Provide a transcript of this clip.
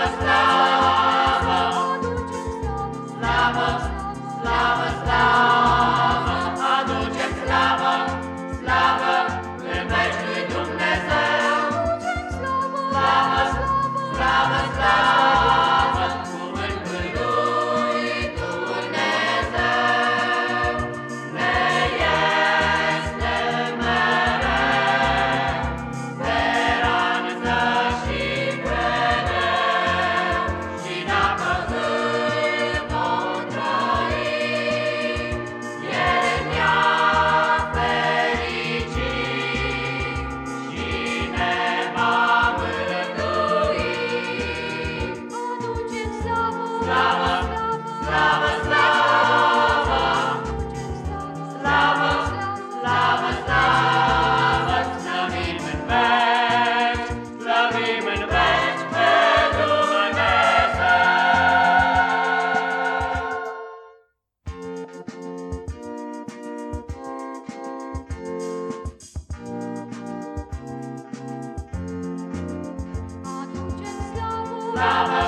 was love. Lava